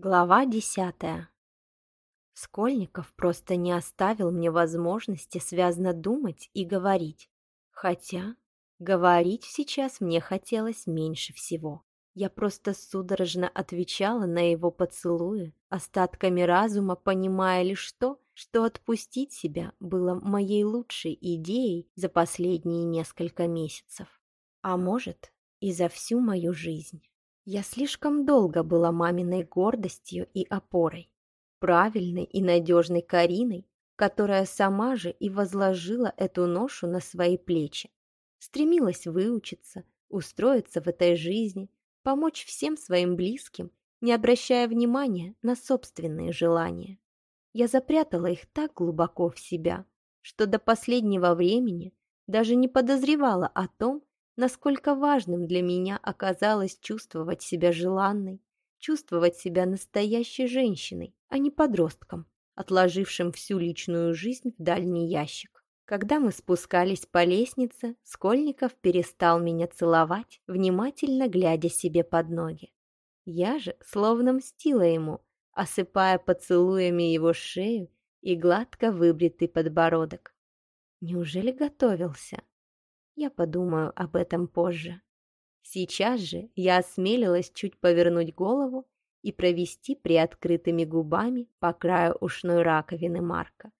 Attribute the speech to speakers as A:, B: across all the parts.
A: Глава десятая. Скольников просто не оставил мне возможности связно думать и говорить. Хотя говорить сейчас мне хотелось меньше всего. Я просто судорожно отвечала на его поцелуи, остатками разума понимая лишь то, что отпустить себя было моей лучшей идеей за последние несколько месяцев. А может, и за всю мою жизнь. Я слишком долго была маминой гордостью и опорой, правильной и надежной Кариной, которая сама же и возложила эту ношу на свои плечи. Стремилась выучиться, устроиться в этой жизни, помочь всем своим близким, не обращая внимания на собственные желания. Я запрятала их так глубоко в себя, что до последнего времени даже не подозревала о том, насколько важным для меня оказалось чувствовать себя желанной, чувствовать себя настоящей женщиной, а не подростком, отложившим всю личную жизнь в дальний ящик. Когда мы спускались по лестнице, Скольников перестал меня целовать, внимательно глядя себе под ноги. Я же словно мстила ему, осыпая поцелуями его шею и гладко выбритый подбородок. Неужели готовился? Я подумаю об этом позже. Сейчас же я осмелилась чуть повернуть голову и провести приоткрытыми губами по краю ушной раковины Марка.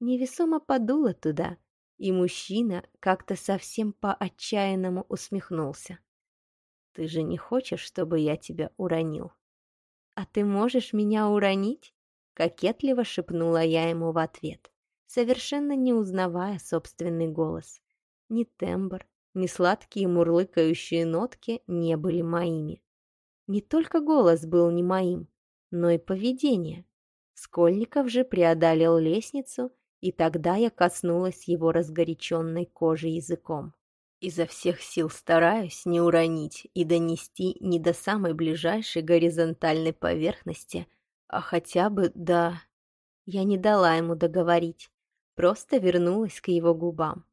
A: Невесомо подуло туда, и мужчина как-то совсем по-отчаянному усмехнулся. «Ты же не хочешь, чтобы я тебя уронил?» «А ты можешь меня уронить?» Кокетливо шепнула я ему в ответ, совершенно не узнавая собственный голос. Ни тембр, ни сладкие мурлыкающие нотки не были моими. Не только голос был не моим, но и поведение. Скольников же преодолел лестницу, и тогда я коснулась его разгоряченной кожи языком. Изо всех сил стараюсь не уронить и донести не до самой ближайшей горизонтальной поверхности, а хотя бы до... Я не дала ему договорить, просто вернулась к его губам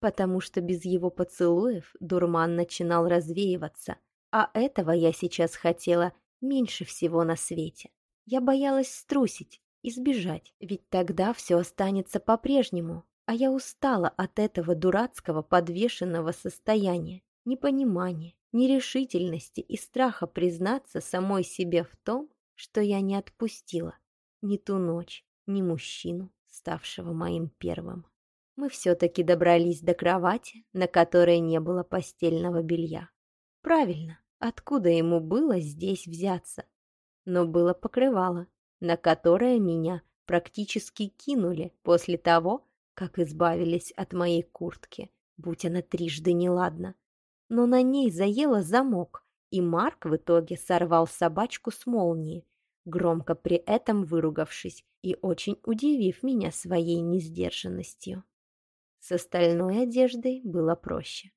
A: потому что без его поцелуев дурман начинал развеиваться, а этого я сейчас хотела меньше всего на свете. Я боялась струсить и сбежать, ведь тогда все останется по-прежнему, а я устала от этого дурацкого подвешенного состояния, непонимания, нерешительности и страха признаться самой себе в том, что я не отпустила ни ту ночь, ни мужчину, ставшего моим первым мы все-таки добрались до кровати, на которой не было постельного белья. Правильно, откуда ему было здесь взяться? Но было покрывало, на которое меня практически кинули после того, как избавились от моей куртки, будь она трижды неладна. Но на ней заело замок, и Марк в итоге сорвал собачку с молнии, громко при этом выругавшись и очень удивив меня своей несдержанностью. С остальной одеждой было проще.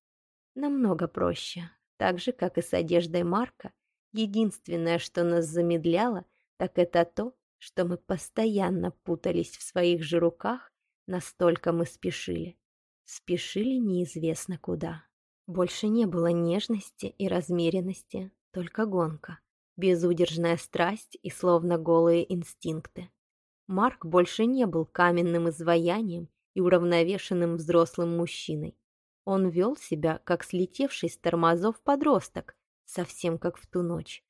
A: Намного проще. Так же, как и с одеждой Марка. Единственное, что нас замедляло, так это то, что мы постоянно путались в своих же руках, настолько мы спешили. Спешили неизвестно куда. Больше не было нежности и размеренности, только гонка, безудержная страсть и словно голые инстинкты. Марк больше не был каменным изваянием и уравновешенным взрослым мужчиной. Он вел себя, как слетевший с тормозов подросток, совсем как в ту ночь,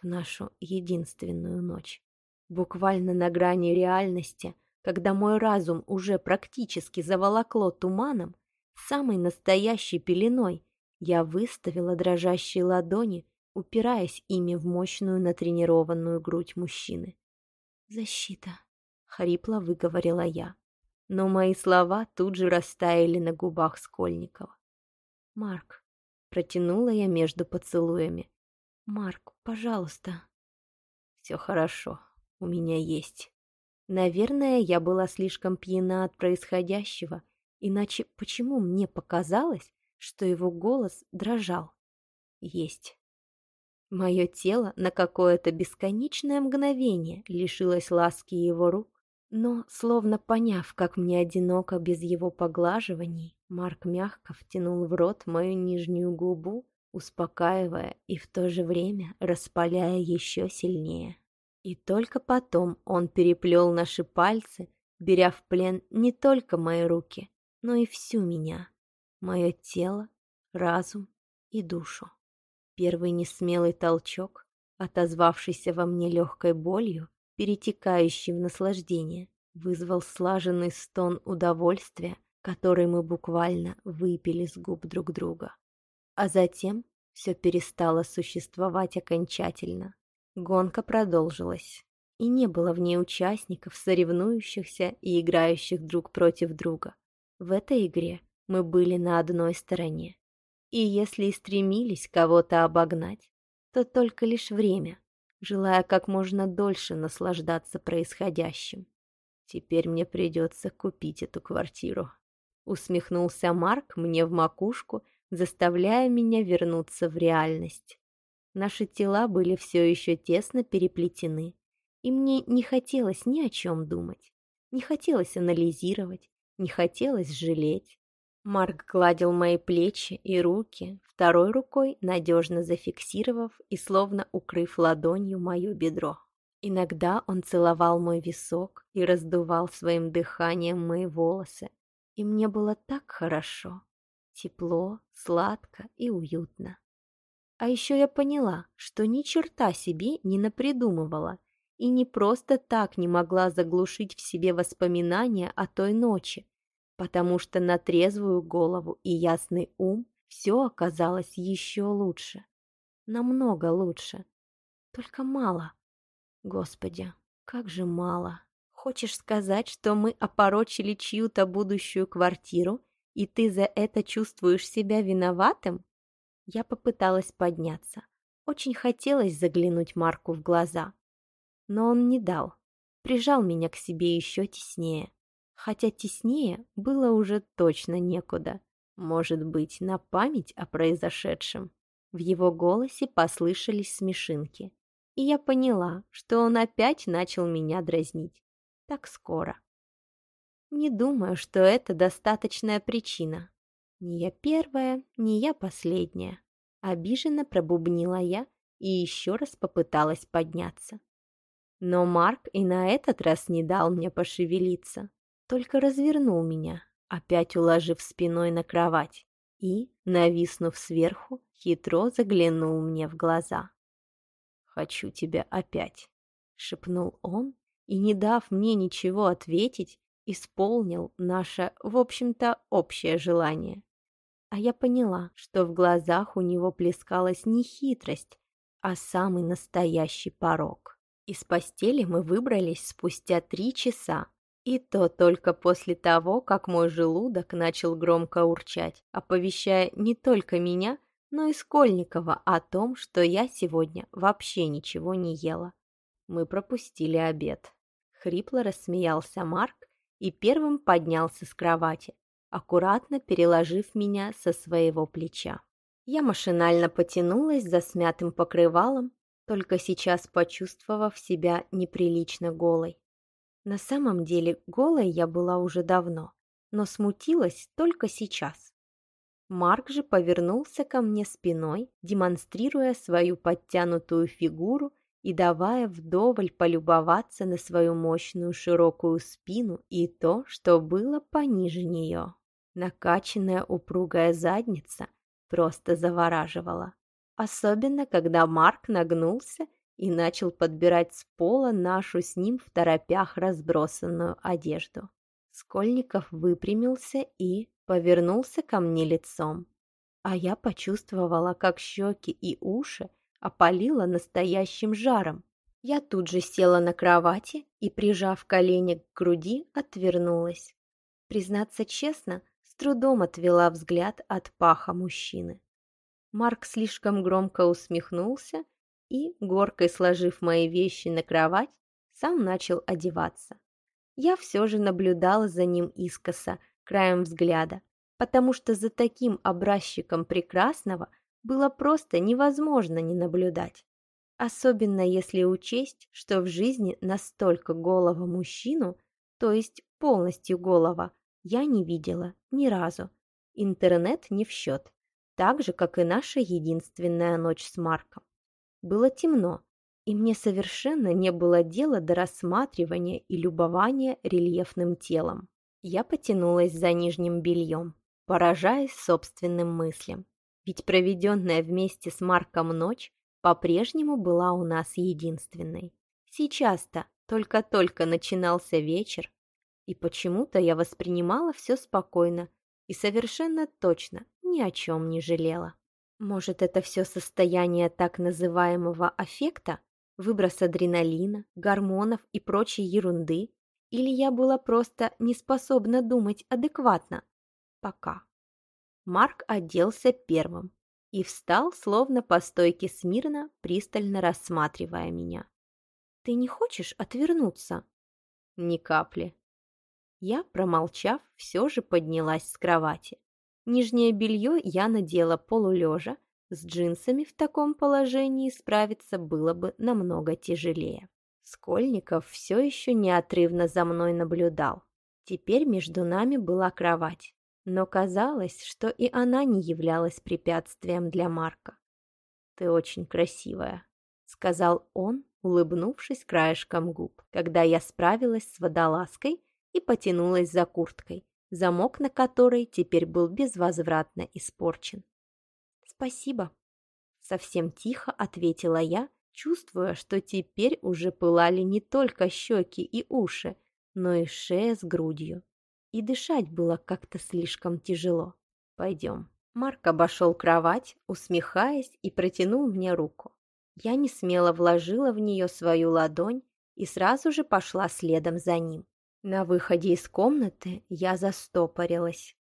A: в нашу единственную ночь. Буквально на грани реальности, когда мой разум уже практически заволокло туманом, самой настоящей пеленой, я выставила дрожащие ладони, упираясь ими в мощную натренированную грудь мужчины. «Защита», — хрипло выговорила я но мои слова тут же растаяли на губах Скольникова. «Марк», — протянула я между поцелуями. «Марк, пожалуйста». «Все хорошо, у меня есть». Наверное, я была слишком пьяна от происходящего, иначе почему мне показалось, что его голос дрожал? Есть. Мое тело на какое-то бесконечное мгновение лишилось ласки его рук, но, словно поняв, как мне одиноко без его поглаживаний, Марк мягко втянул в рот мою нижнюю губу, успокаивая и в то же время распаляя еще сильнее. И только потом он переплел наши пальцы, беря в плен не только мои руки, но и всю меня, мое тело, разум и душу. Первый несмелый толчок, отозвавшийся во мне легкой болью, перетекающий в наслаждение, вызвал слаженный стон удовольствия, который мы буквально выпили с губ друг друга. А затем все перестало существовать окончательно. Гонка продолжилась, и не было в ней участников, соревнующихся и играющих друг против друга. В этой игре мы были на одной стороне. И если и стремились кого-то обогнать, то только лишь время, желая как можно дольше наслаждаться происходящим. Теперь мне придется купить эту квартиру. Усмехнулся Марк мне в макушку, заставляя меня вернуться в реальность. Наши тела были все еще тесно переплетены, и мне не хотелось ни о чем думать, не хотелось анализировать, не хотелось жалеть. Марк гладил мои плечи и руки, второй рукой надежно зафиксировав и словно укрыв ладонью мое бедро. Иногда он целовал мой висок и раздувал своим дыханием мои волосы, и мне было так хорошо, тепло, сладко и уютно. А еще я поняла, что ни черта себе не напридумывала и не просто так не могла заглушить в себе воспоминания о той ночи, потому что на трезвую голову и ясный ум все оказалось еще лучше. Намного лучше. Только мало. Господи, как же мало. Хочешь сказать, что мы опорочили чью-то будущую квартиру, и ты за это чувствуешь себя виноватым? Я попыталась подняться. Очень хотелось заглянуть Марку в глаза. Но он не дал. Прижал меня к себе еще теснее хотя теснее было уже точно некуда. Может быть, на память о произошедшем. В его голосе послышались смешинки, и я поняла, что он опять начал меня дразнить. Так скоро. Не думаю, что это достаточная причина. Не я первая, не я последняя. Обиженно пробубнила я и еще раз попыталась подняться. Но Марк и на этот раз не дал мне пошевелиться только развернул меня, опять уложив спиной на кровать и, нависнув сверху, хитро заглянул мне в глаза. «Хочу тебя опять», — шепнул он, и, не дав мне ничего ответить, исполнил наше, в общем-то, общее желание. А я поняла, что в глазах у него плескалась не хитрость, а самый настоящий порог. Из постели мы выбрались спустя три часа, и то только после того, как мой желудок начал громко урчать, оповещая не только меня, но и Скольникова о том, что я сегодня вообще ничего не ела. Мы пропустили обед. Хрипло рассмеялся Марк и первым поднялся с кровати, аккуратно переложив меня со своего плеча. Я машинально потянулась за смятым покрывалом, только сейчас почувствовав себя неприлично голой. На самом деле голой я была уже давно, но смутилась только сейчас. Марк же повернулся ко мне спиной, демонстрируя свою подтянутую фигуру и давая вдоволь полюбоваться на свою мощную широкую спину и то, что было пониже нее. Накачанная упругая задница просто завораживала. Особенно, когда Марк нагнулся и начал подбирать с пола нашу с ним в торопях разбросанную одежду. Скольников выпрямился и повернулся ко мне лицом, а я почувствовала, как щеки и уши опалило настоящим жаром. Я тут же села на кровати и, прижав колени к груди, отвернулась. Признаться честно, с трудом отвела взгляд от паха мужчины. Марк слишком громко усмехнулся и, горкой сложив мои вещи на кровать, сам начал одеваться. Я все же наблюдала за ним искоса, краем взгляда, потому что за таким образчиком прекрасного было просто невозможно не наблюдать. Особенно если учесть, что в жизни настолько голого мужчину, то есть полностью голого, я не видела ни разу. Интернет не в счет, так же, как и наша единственная ночь с Марком. Было темно, и мне совершенно не было дела до рассматривания и любования рельефным телом. Я потянулась за нижним бельем, поражаясь собственным мыслям. Ведь проведенная вместе с Марком ночь по-прежнему была у нас единственной. Сейчас-то только-только начинался вечер, и почему-то я воспринимала все спокойно и совершенно точно ни о чем не жалела. Может, это все состояние так называемого аффекта, выброс адреналина, гормонов и прочей ерунды, или я была просто не способна думать адекватно? Пока. Марк оделся первым и встал, словно по стойке смирно, пристально рассматривая меня. «Ты не хочешь отвернуться?» «Ни капли». Я, промолчав, все же поднялась с кровати. Нижнее белье я надела полулежа, с джинсами в таком положении справиться было бы намного тяжелее. Скольников все еще неотрывно за мной наблюдал. Теперь между нами была кровать, но казалось, что и она не являлась препятствием для Марка. «Ты очень красивая», — сказал он, улыбнувшись краешком губ, когда я справилась с водолазкой и потянулась за курткой, замок на которой теперь был безвозвратно испорчен. «Спасибо», — совсем тихо ответила я, чувствуя, что теперь уже пылали не только щеки и уши, но и шея с грудью. И дышать было как-то слишком тяжело. «Пойдем». Марк обошел кровать, усмехаясь, и протянул мне руку. Я не смело вложила в нее свою ладонь и сразу же пошла следом за ним. На выходе из комнаты я застопорилась.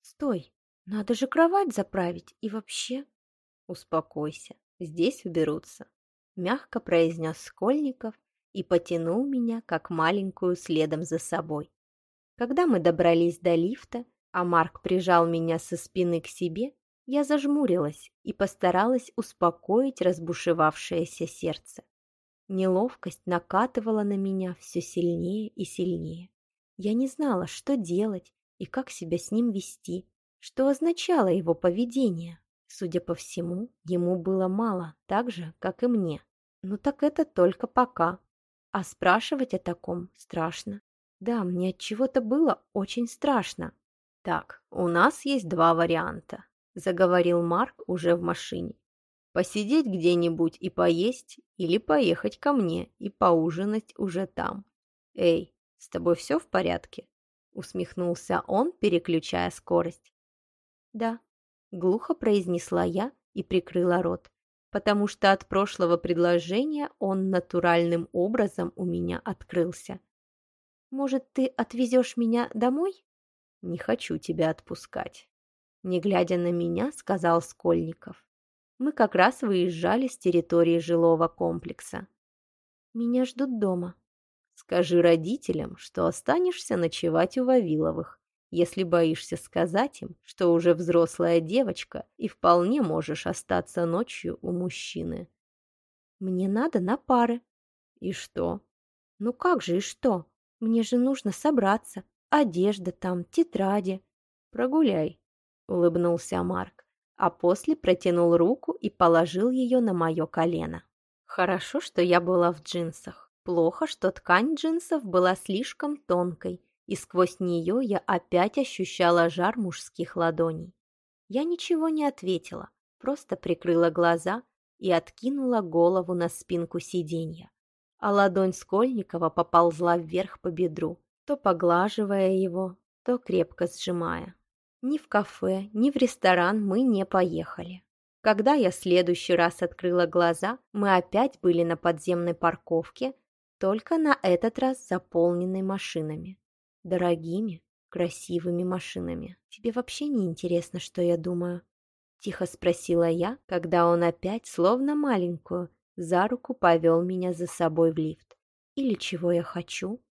A: «Стой, надо же кровать заправить и вообще...» «Успокойся, здесь уберутся», — мягко произнес Скольников и потянул меня, как маленькую, следом за собой. Когда мы добрались до лифта, а Марк прижал меня со спины к себе, я зажмурилась и постаралась успокоить разбушевавшееся сердце. Неловкость накатывала на меня все сильнее и сильнее. Я не знала, что делать и как себя с ним вести, что означало его поведение. Судя по всему, ему было мало, так же, как и мне. Ну так это только пока. А спрашивать о таком страшно. Да, мне от чего-то было очень страшно. Так, у нас есть два варианта, заговорил Марк уже в машине. Посидеть где-нибудь и поесть, или поехать ко мне и поужинать уже там. Эй, с тобой все в порядке? Усмехнулся он, переключая скорость. Да, глухо произнесла я и прикрыла рот, потому что от прошлого предложения он натуральным образом у меня открылся. Может, ты отвезешь меня домой? Не хочу тебя отпускать. Не глядя на меня, сказал Скольников. Мы как раз выезжали с территории жилого комплекса. Меня ждут дома. Скажи родителям, что останешься ночевать у Вавиловых, если боишься сказать им, что уже взрослая девочка и вполне можешь остаться ночью у мужчины. Мне надо на пары. И что? Ну как же и что? Мне же нужно собраться. Одежда там, тетради. Прогуляй, улыбнулся Марк а после протянул руку и положил ее на мое колено. Хорошо, что я была в джинсах. Плохо, что ткань джинсов была слишком тонкой, и сквозь нее я опять ощущала жар мужских ладоней. Я ничего не ответила, просто прикрыла глаза и откинула голову на спинку сиденья. А ладонь Скольникова поползла вверх по бедру, то поглаживая его, то крепко сжимая. Ни в кафе, ни в ресторан мы не поехали. Когда я следующий раз открыла глаза, мы опять были на подземной парковке, только на этот раз заполненной машинами. Дорогими, красивыми машинами. Тебе вообще не интересно, что я думаю? Тихо спросила я, когда он опять, словно маленькую, за руку повел меня за собой в лифт. Или чего я хочу?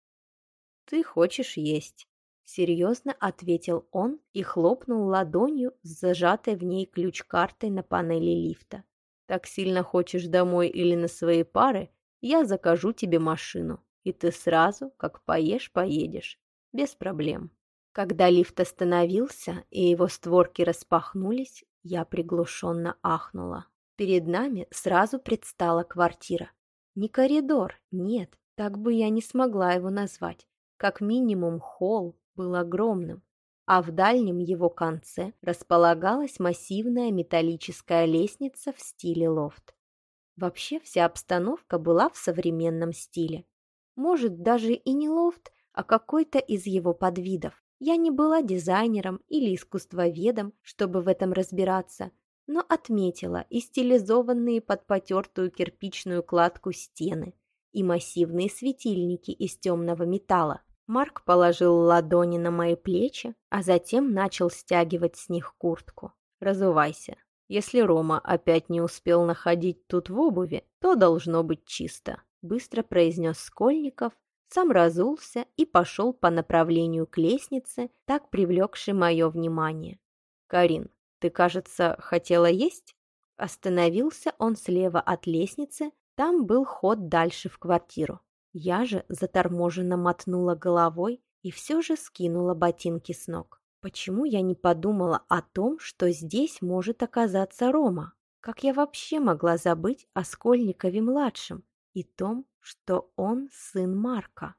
A: Ты хочешь есть. Серьезно ответил он и хлопнул ладонью с зажатой в ней ключ-картой на панели лифта. «Так сильно хочешь домой или на свои пары, я закажу тебе машину, и ты сразу, как поешь, поедешь. Без проблем». Когда лифт остановился и его створки распахнулись, я приглушенно ахнула. Перед нами сразу предстала квартира. Не коридор, нет, так бы я не смогла его назвать. Как минимум холл был огромным, а в дальнем его конце располагалась массивная металлическая лестница в стиле лофт. Вообще вся обстановка была в современном стиле. Может, даже и не лофт, а какой-то из его подвидов. Я не была дизайнером или искусствоведом, чтобы в этом разбираться, но отметила и стилизованные под потертую кирпичную кладку стены, и массивные светильники из темного металла. Марк положил ладони на мои плечи, а затем начал стягивать с них куртку. «Разувайся. Если Рома опять не успел находить тут в обуви, то должно быть чисто», — быстро произнес Скольников, сам разулся и пошел по направлению к лестнице, так привлекшей мое внимание. «Карин, ты, кажется, хотела есть?» Остановился он слева от лестницы, там был ход дальше в квартиру. Я же заторможенно мотнула головой и все же скинула ботинки с ног. Почему я не подумала о том, что здесь может оказаться Рома? Как я вообще могла забыть о Скольникове-младшем и том, что он сын Марка?